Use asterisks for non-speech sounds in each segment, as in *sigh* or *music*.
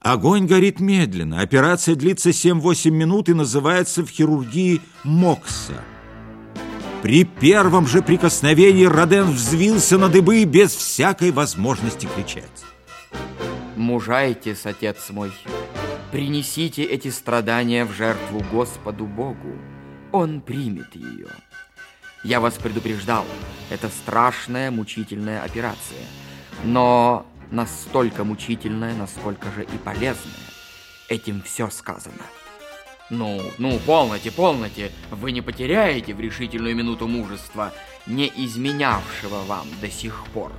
Огонь горит медленно. Операция длится 7-8 минут и называется в хирургии МОКСа. При первом же прикосновении Роден взвился на дыбы без всякой возможности кричать. Мужайтесь, отец мой, принесите эти страдания в жертву Господу Богу. Он примет ее. Я вас предупреждал, это страшная мучительная операция, но настолько мучительная, насколько же и полезная. Этим все сказано. Ну, ну, полноте, полноте, вы не потеряете в решительную минуту мужества, не изменявшего вам до сих пор.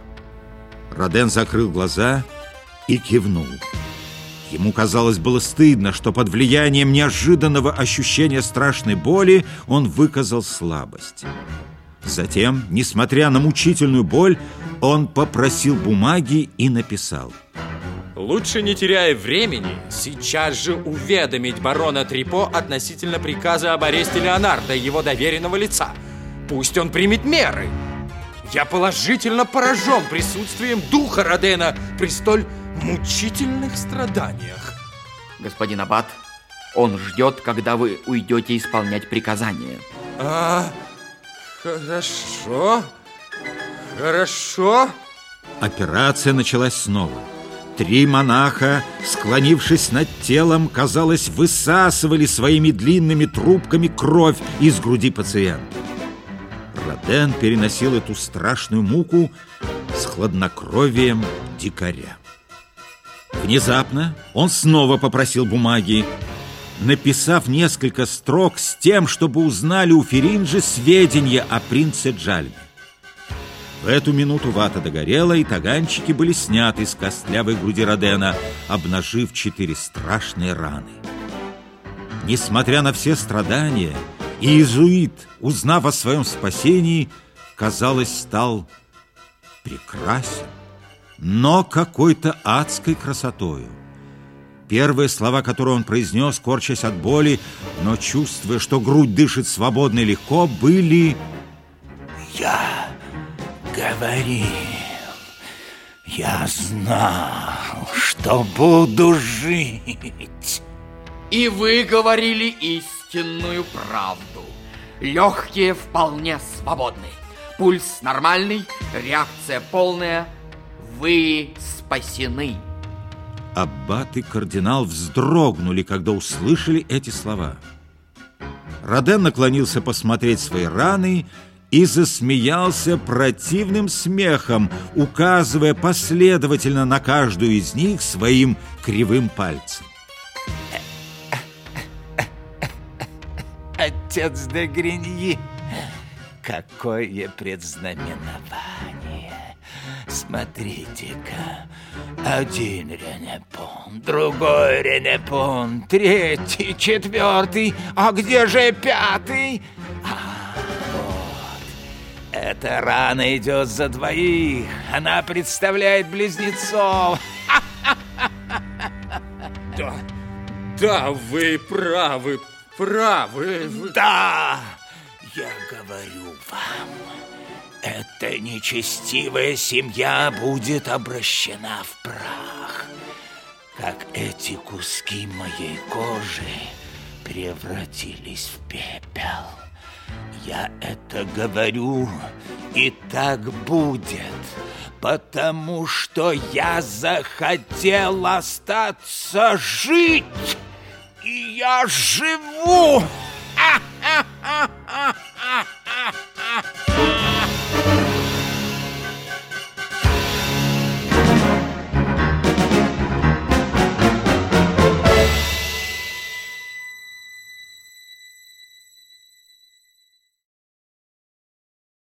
Роден закрыл глаза и кивнул. Ему, казалось, было стыдно, что под влиянием неожиданного ощущения страшной боли он выказал слабость. Затем, несмотря на мучительную боль, он попросил бумаги и написал. Лучше, не теряя времени, сейчас же уведомить барона Трипо относительно приказа об аресте Леонардо, его доверенного лица. Пусть он примет меры. Я положительно поражен присутствием духа Родена при столь мучительных страданиях. Господин Аббат, он ждет, когда вы уйдете исполнять приказание. А, хорошо, хорошо. Операция началась снова. Три монаха, склонившись над телом, казалось, высасывали своими длинными трубками кровь из груди пациента. Роден переносил эту страшную муку с хладнокровием дикаря. Внезапно он снова попросил бумаги, написав несколько строк с тем, чтобы узнали у Феринджи сведения о принце Джальме. В эту минуту вата догорела, и таганчики были сняты с костлявой груди Родена, обнажив четыре страшные раны. Несмотря на все страдания, иезуит, узнав о своем спасении, казалось, стал прекрасен, но какой-то адской красотою. Первые слова, которые он произнес, корчась от боли, но чувствуя, что грудь дышит свободно и легко, были «Я говорил, я знал, что буду жить». И вы говорили истинную правду. Легкие вполне свободны. Пульс нормальный, реакция полная. Вы спасены. Аббат и кардинал вздрогнули, когда услышали эти слова. Роден наклонился посмотреть свои раны и засмеялся противным смехом, указывая последовательно на каждую из них своим кривым пальцем. Отец де Гриньи, какое предзнаменование! Смотрите-ка, один Ренепон, другой Ренепон, третий, четвертый, а где же пятый? А, вот, эта рана идет за двоих, она представляет близнецов. *laughs* Да, да, вы правы, правы. Да, я говорю вам, эта нечестивая семья будет обращена в прах, как эти куски моей кожи превратились в пепел. Я это говорю, и так будет, потому что я захотел остаться жить, и я живу. *laughs*